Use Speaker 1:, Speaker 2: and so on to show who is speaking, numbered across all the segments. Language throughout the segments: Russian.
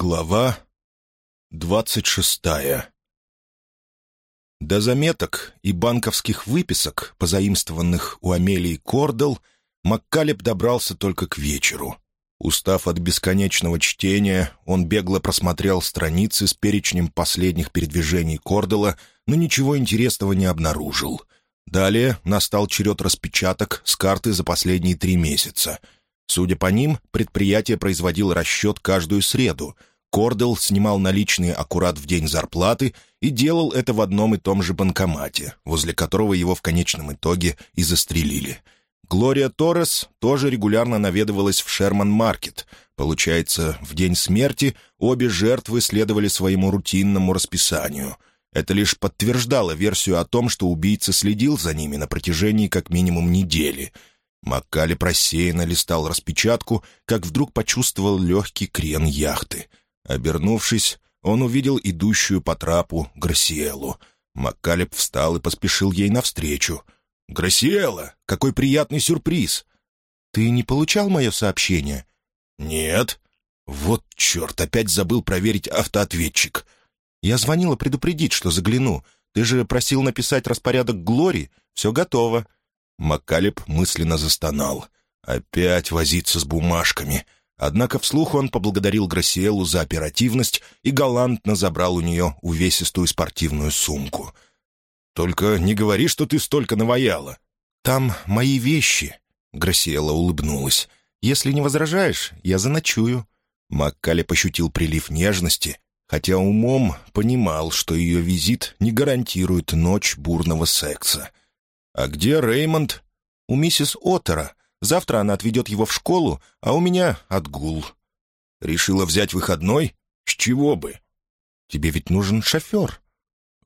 Speaker 1: Глава двадцать шестая До заметок и банковских выписок, позаимствованных у Амелии Кордел, Маккалеб добрался только к вечеру. Устав от бесконечного чтения, он бегло просмотрел страницы с перечнем последних передвижений Кордела, но ничего интересного не обнаружил. Далее настал черед распечаток с карты за последние три месяца — Судя по ним, предприятие производило расчет каждую среду. Кордел снимал наличные аккурат в день зарплаты и делал это в одном и том же банкомате, возле которого его в конечном итоге и застрелили. Глория Торрес тоже регулярно наведывалась в Шерман-маркет. Получается, в день смерти обе жертвы следовали своему рутинному расписанию. Это лишь подтверждало версию о том, что убийца следил за ними на протяжении как минимум недели — Маккали просеянно листал распечатку, как вдруг почувствовал легкий крен яхты. Обернувшись, он увидел идущую по трапу Грасиэлу. Маккалеб встал и поспешил ей навстречу. «Грасиэла, какой приятный сюрприз!» «Ты не получал мое сообщение?» «Нет». «Вот черт, опять забыл проверить автоответчик». «Я звонила предупредить, что загляну. Ты же просил написать распорядок Глори. Все готово. Маккалеб мысленно застонал. Опять возиться с бумажками. Однако вслух он поблагодарил Грасиэлу за оперативность и галантно забрал у нее увесистую спортивную сумку. «Только не говори, что ты столько наваяла. Там мои вещи», — Грасиэла улыбнулась. «Если не возражаешь, я заночую». Маккале пощутил прилив нежности, хотя умом понимал, что ее визит не гарантирует ночь бурного секса. «А где Реймонд?» «У миссис Оттера. Завтра она отведет его в школу, а у меня отгул». «Решила взять выходной? С чего бы?» «Тебе ведь нужен шофер».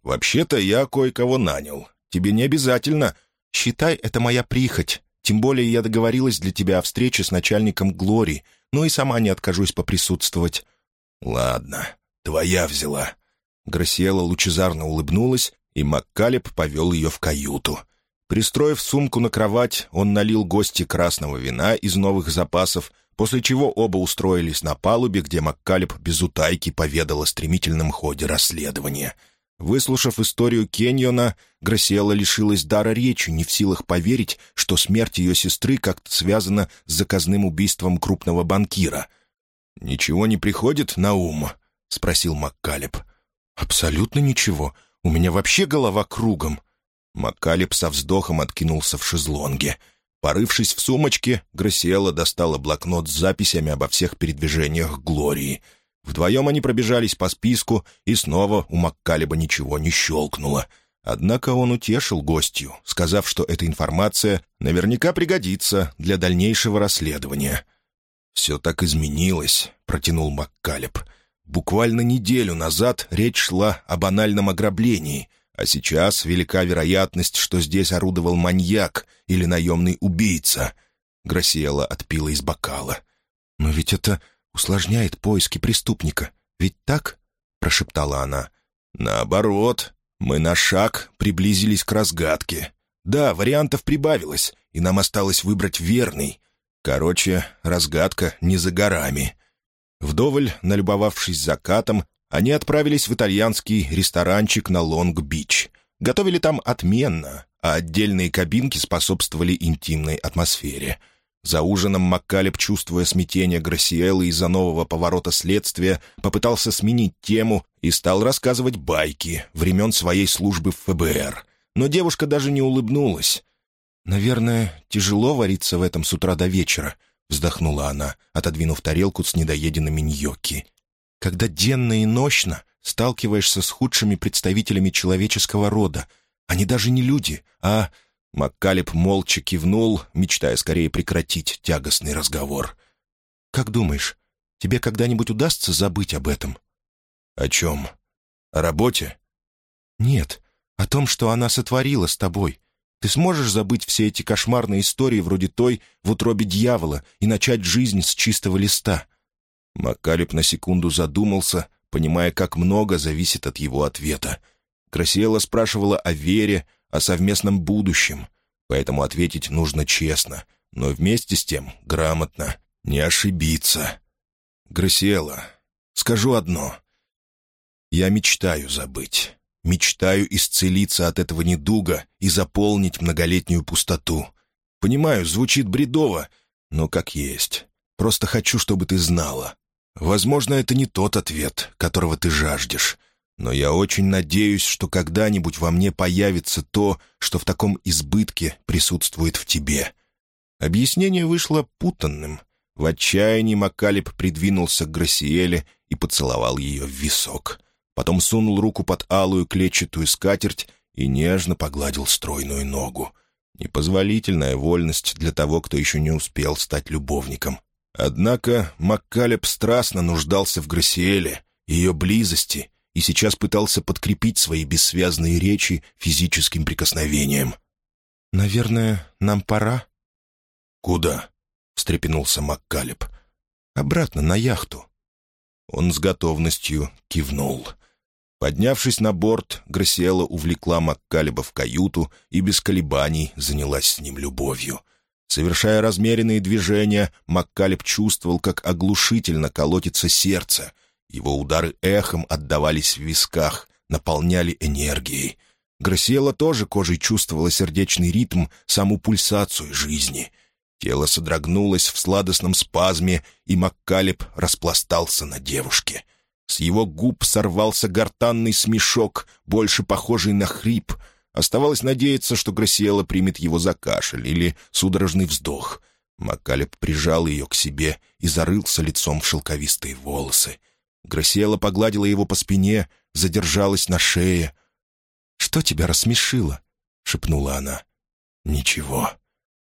Speaker 1: «Вообще-то я кое-кого нанял. Тебе не обязательно. Считай, это моя прихоть. Тем более я договорилась для тебя о встрече с начальником Глори, но и сама не откажусь поприсутствовать». «Ладно, твоя взяла». Грасиэла лучезарно улыбнулась, и Маккалеб повел ее в каюту. Пристроив сумку на кровать, он налил гости красного вина из новых запасов, после чего оба устроились на палубе, где Маккалеб без утайки поведал о стремительном ходе расследования. Выслушав историю Кеньона, Грасиэла лишилась дара речи, не в силах поверить, что смерть ее сестры как-то связана с заказным убийством крупного банкира. «Ничего не приходит на ум?» — спросил Маккалеб. «Абсолютно ничего. У меня вообще голова кругом», Маккалеб со вздохом откинулся в шезлонге. Порывшись в сумочке, Грасиэла достала блокнот с записями обо всех передвижениях Глории. Вдвоем они пробежались по списку, и снова у Маккалеба ничего не щелкнуло. Однако он утешил гостью, сказав, что эта информация наверняка пригодится для дальнейшего расследования. «Все так изменилось», — протянул Маккалеб. «Буквально неделю назад речь шла о банальном ограблении — а сейчас велика вероятность, что здесь орудовал маньяк или наемный убийца. Грасиэла отпила из бокала. «Но ведь это усложняет поиски преступника. Ведь так?» — прошептала она. «Наоборот, мы на шаг приблизились к разгадке. Да, вариантов прибавилось, и нам осталось выбрать верный. Короче, разгадка не за горами». Вдоволь, налюбовавшись закатом, они отправились в итальянский ресторанчик на Лонг-Бич. Готовили там отменно, а отдельные кабинки способствовали интимной атмосфере. За ужином Маккалеб, чувствуя смятение Грасиэлы из-за нового поворота следствия, попытался сменить тему и стал рассказывать байки времен своей службы в ФБР. Но девушка даже не улыбнулась. «Наверное, тяжело вариться в этом с утра до вечера», — вздохнула она, отодвинув тарелку с недоеденными ньокки когда денно и нощно сталкиваешься с худшими представителями человеческого рода. Они даже не люди, а...» Маккалеб молча кивнул, мечтая скорее прекратить тягостный разговор. «Как думаешь, тебе когда-нибудь удастся забыть об этом?» «О чем? О работе?» «Нет, о том, что она сотворила с тобой. Ты сможешь забыть все эти кошмарные истории вроде той в утробе дьявола и начать жизнь с чистого листа?» Маккалеб на секунду задумался, понимая, как много зависит от его ответа. Красиэла спрашивала о вере, о совместном будущем, поэтому ответить нужно честно, но вместе с тем грамотно, не ошибиться. «Грасиэла, Скажу одно. Я мечтаю забыть. Мечтаю исцелиться от этого недуга и заполнить многолетнюю пустоту. Понимаю, звучит бредово, но как есть. Просто хочу, чтобы ты знала. Возможно, это не тот ответ, которого ты жаждешь. Но я очень надеюсь, что когда-нибудь во мне появится то, что в таком избытке присутствует в тебе. Объяснение вышло путанным. В отчаянии Макалеб придвинулся к Грасиэле и поцеловал ее в висок. Потом сунул руку под алую клетчатую скатерть и нежно погладил стройную ногу. Непозволительная вольность для того, кто еще не успел стать любовником. Однако Маккалеб страстно нуждался в Грасиэле, ее близости, и сейчас пытался подкрепить свои бессвязные речи физическим прикосновением. «Наверное, нам пора?» «Куда?» — встрепенулся Маккалеб. «Обратно на яхту». Он с готовностью кивнул. Поднявшись на борт, Грасиэла увлекла Маккалеба в каюту и без колебаний занялась с ним любовью. Совершая размеренные движения, Маккалеб чувствовал, как оглушительно колотится сердце. Его удары эхом отдавались в висках, наполняли энергией. Грасиэла тоже кожей чувствовала сердечный ритм, саму пульсацию жизни. Тело содрогнулось в сладостном спазме, и Маккалеб распластался на девушке — с его губ сорвался гортанный смешок, больше похожий на хрип. Оставалось надеяться, что Грасиэла примет его за кашель или судорожный вздох. Макалеб прижал ее к себе и зарылся лицом в шелковистые волосы. Грасиэла погладила его по спине, задержалась на шее. «Что тебя рассмешило?» — шепнула она. «Ничего.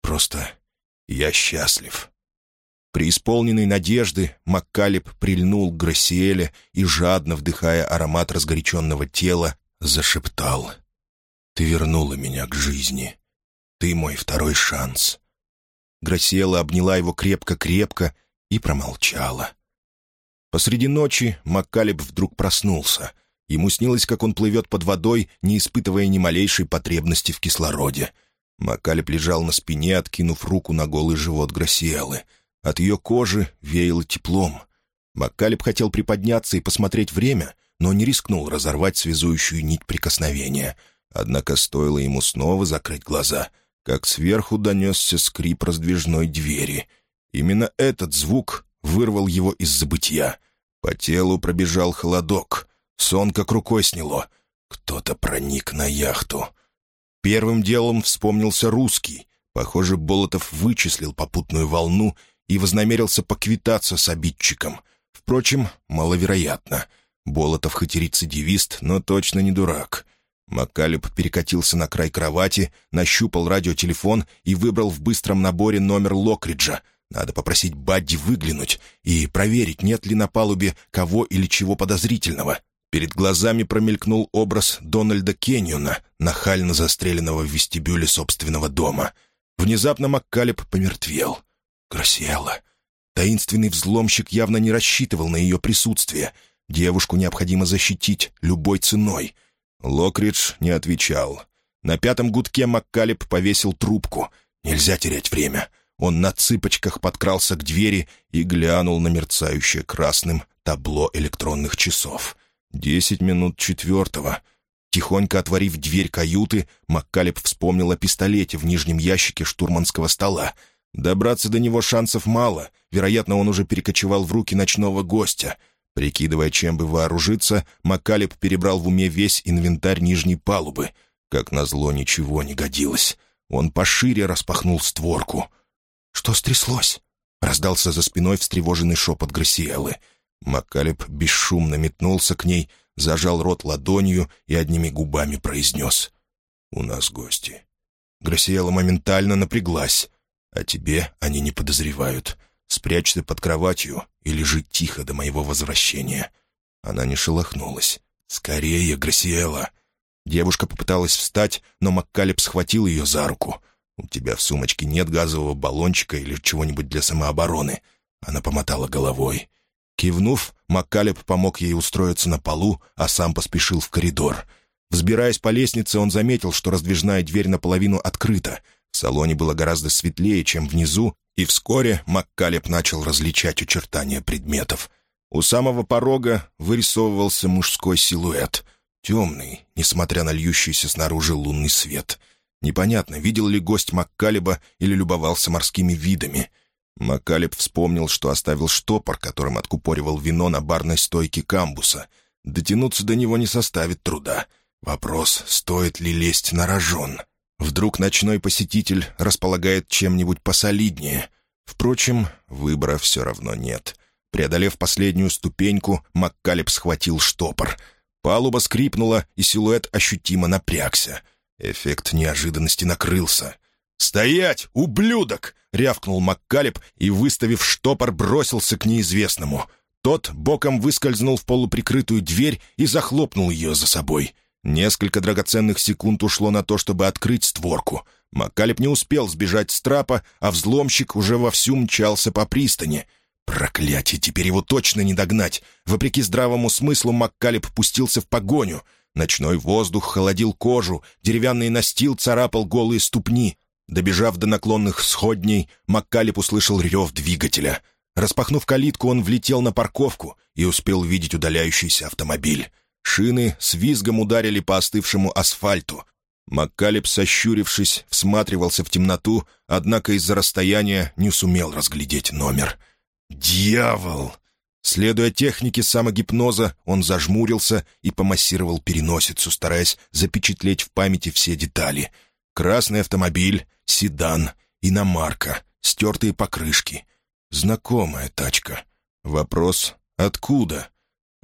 Speaker 1: Просто я счастлив». Преисполненный надежды, Маккалеб прильнул к Грасиэле и, жадно вдыхая аромат разгоряченного тела, зашептал. «Ты вернула меня к жизни. Ты мой второй шанс». Грасиэла обняла его крепко-крепко и промолчала. Посреди ночи Маккалеб вдруг проснулся. Ему снилось, как он плывет под водой, не испытывая ни малейшей потребности в кислороде. Маккалеб лежал на спине, откинув руку на голый живот Грасиэлы — от ее кожи веяло теплом. Маккалеб хотел приподняться и посмотреть время, но не рискнул разорвать связующую нить прикосновения. Однако стоило ему снова закрыть глаза, как сверху донесся скрип раздвижной двери. Именно этот звук вырвал его из забытья. По телу пробежал холодок. Сон как рукой сняло. Кто-то проник на яхту. Первым делом вспомнился русский. Похоже, Болотов вычислил попутную волну и вознамерился поквитаться с обидчиком. Впрочем, маловероятно. Болотов хоть и рецидивист, но точно не дурак. Маккалеб перекатился на край кровати, нащупал радиотелефон и выбрал в быстром наборе номер Локриджа. Надо попросить Бадди выглянуть и проверить, нет ли на палубе кого или чего подозрительного. Перед глазами промелькнул образ Дональда Кенниона, нахально застреленного в вестибюле собственного дома. Внезапно Маккалеб помертвел. Грасиэлла. Таинственный взломщик явно не рассчитывал на ее присутствие. Девушку необходимо защитить любой ценой. Локридж не отвечал. На пятом гудке Маккалеб повесил трубку. Нельзя терять время. Он на цыпочках подкрался к двери и глянул на мерцающее красным табло электронных часов. Десять минут четвертого. Тихонько отворив дверь каюты, Маккалеб вспомнил о пистолете в нижнем ящике штурманского стола — Добраться до него шансов мало. Вероятно, он уже перекочевал в руки ночного гостя. Прикидывая, чем бы вооружиться, Макалеб перебрал в уме весь инвентарь нижней палубы. Как назло, ничего не годилось. Он пошире распахнул створку. «Что стряслось?» — раздался за спиной встревоженный шепот Грасиэлы. Макалеб бесшумно метнулся к ней, зажал рот ладонью и одними губами произнес. «У нас гости». Грасиэла моментально напряглась. О тебе они не подозревают. Спрячься под кроватью и лежи тихо до моего возвращения». Она не шелохнулась. «Скорее, Грасиэла!» Девушка попыталась встать, но Маккалеб схватил ее за руку. «У тебя в сумочке нет газового баллончика или чего-нибудь для самообороны?» Она помотала головой. Кивнув, Маккалеб помог ей устроиться на полу, а сам поспешил в коридор. Взбираясь по лестнице, он заметил, что раздвижная дверь наполовину открыта — в салоне было гораздо светлее, чем внизу, и вскоре Маккалеб начал различать очертания предметов. У самого порога вырисовывался мужской силуэт. Темный, несмотря на льющийся снаружи лунный свет. Непонятно, видел ли гость Маккалеба или любовался морскими видами. Маккалеб вспомнил, что оставил штопор, которым откупоривал вино на барной стойке камбуса. Дотянуться до него не составит труда. Вопрос, стоит ли лезть на рожон. Вдруг ночной посетитель располагает чем-нибудь посолиднее. Впрочем, выбора все равно нет. Преодолев последнюю ступеньку, Маккалеб схватил штопор. Палуба скрипнула, и силуэт ощутимо напрягся. Эффект неожиданности накрылся. «Стоять, ублюдок!» — рявкнул Маккалеб и, выставив штопор, бросился к неизвестному. Тот боком выскользнул в полуприкрытую дверь и захлопнул ее за собой. Несколько драгоценных секунд ушло на то, чтобы открыть створку. Маккалеб не успел сбежать с трапа, а взломщик уже вовсю мчался по пристани. Проклятие, теперь его точно не догнать. Вопреки здравому смыслу Маккалеб пустился в погоню. Ночной воздух холодил кожу, деревянный настил царапал голые ступни. Добежав до наклонных сходней, Маккалеб услышал рев двигателя. Распахнув калитку, он влетел на парковку и успел видеть удаляющийся автомобиль. Шины с визгом ударили по остывшему асфальту. Маккалеб, сощурившись, всматривался в темноту, однако из-за расстояния не сумел разглядеть номер. «Дьявол!» Следуя технике самогипноза, он зажмурился и помассировал переносицу, стараясь запечатлеть в памяти все детали. Красный автомобиль, седан, иномарка, стертые покрышки. Знакомая тачка. Вопрос — откуда?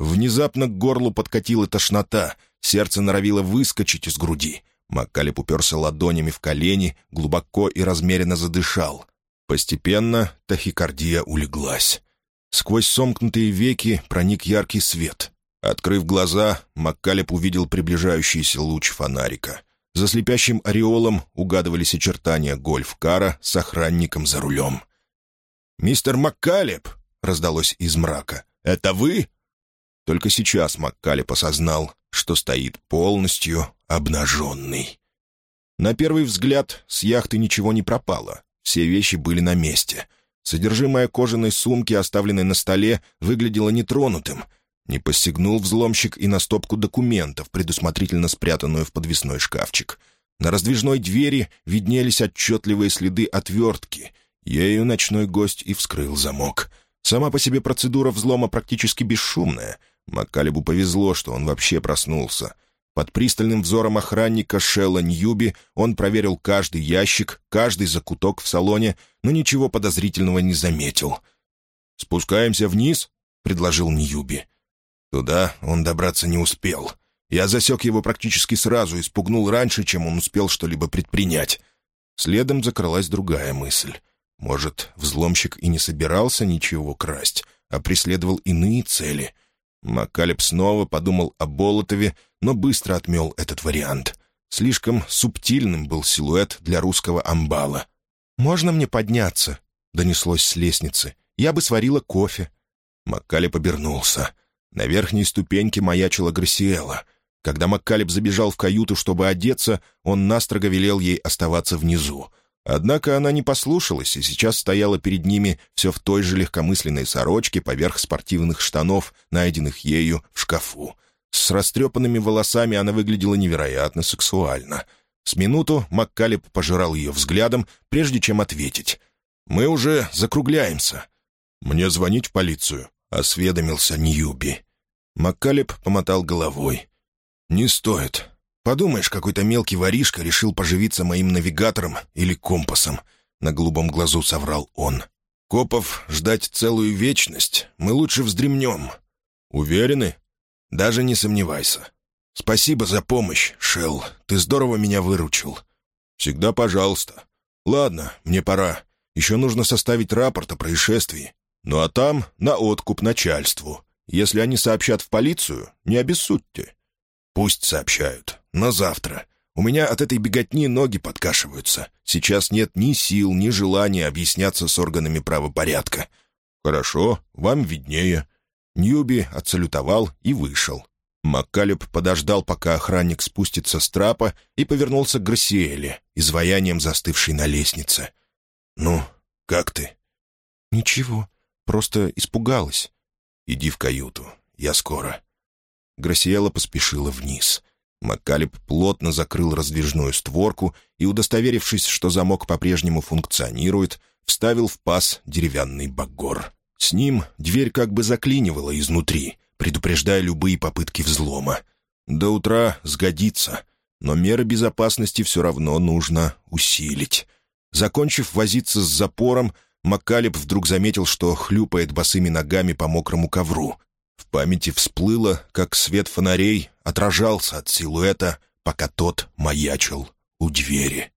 Speaker 1: Внезапно к горлу подкатила тошнота, сердце норовило выскочить из груди. Маккалеб уперся ладонями в колени, глубоко и размеренно задышал. Постепенно тахикардия улеглась. Сквозь сомкнутые веки проник яркий свет. Открыв глаза, Маккалеб увидел приближающийся луч фонарика. За слепящим ореолом угадывались очертания гольф-кара с охранником за рулем. «Мистер Маккалеб!» — раздалось из мрака. «Это вы?» Только сейчас Маккалеб осознал, что стоит полностью обнаженный. На первый взгляд с яхты ничего не пропало. Все вещи были на месте. Содержимое кожаной сумки, оставленной на столе, выглядело нетронутым. Не постигнул взломщик и на стопку документов, предусмотрительно спрятанную в подвесной шкафчик. На раздвижной двери виднелись отчетливые следы отвертки. Ею ночной гость и вскрыл замок. Сама по себе процедура взлома практически бесшумная. Маккалебу повезло, что он вообще проснулся. Под пристальным взором охранника Шелла Ньюби он проверил каждый ящик, каждый закуток в салоне, но ничего подозрительного не заметил. «Спускаемся вниз?» — предложил Ньюби. Туда он добраться не успел. Я засек его практически сразу и спугнул раньше, чем он успел что-либо предпринять. Следом закралась другая мысль. Может, взломщик и не собирался ничего красть, а преследовал иные цели. Макалеб снова подумал о Болотове, но быстро отмел этот вариант. Слишком субтильным был силуэт для русского амбала. «Можно мне подняться?» — донеслось с лестницы. «Я бы сварила кофе». Маккалеб обернулся. На верхней ступеньке маячила Грасиэла. Когда Маккалеб забежал в каюту, чтобы одеться, он настрого велел ей оставаться внизу — Однако она не послушалась и сейчас стояла перед ними все в той же легкомысленной сорочке поверх спортивных штанов, найденных ею в шкафу. С растрепанными волосами она выглядела невероятно сексуально. С минуту Маккалеб пожирал ее взглядом, прежде чем ответить. «Мы уже закругляемся». «Мне звонить в полицию?» — осведомился Ньюби. Маккалеб помотал головой. «Не стоит. Подумаешь, какой-то мелкий воришка решил поживиться моим навигатором или компасом. На голубом глазу соврал он. Копов ждать целую вечность. Мы лучше вздремнем. Уверены? Даже не сомневайся. Спасибо за помощь, Шелл. Ты здорово меня выручил. Всегда пожалуйста. Ладно, мне пора. Еще нужно составить рапорт о происшествии. Ну а там на откуп начальству. Если они сообщат в полицию, не обессудьте. Пусть сообщают. Но завтра. У меня от этой беготни ноги подкашиваются. Сейчас нет ни сил, ни желания объясняться с органами правопорядка. Хорошо, вам виднее. Ньюби отсалютовал и вышел. Маккалеб подождал, пока охранник спустится с трапа, и повернулся к Грассиэле, изваянием застывшей на лестнице. «Ну, как ты?» «Ничего, просто испугалась». Иди в каюту. Я скоро». Грасиэла поспешила вниз. Маккалеб плотно закрыл раздвижную створку и, удостоверившись, что замок по-прежнему функционирует, вставил в паз деревянный багор. С ним дверь как бы заклинивала изнутри, предупреждая любые попытки взлома. До утра сгодится, но меры безопасности все равно нужно усилить. Закончив возиться с запором, Маккалеб вдруг заметил, что хлюпает босыми ногами по мокрому ковру. Памяти всплыло, как свет фонарей отражался от силуэта, пока тот маячил у двери.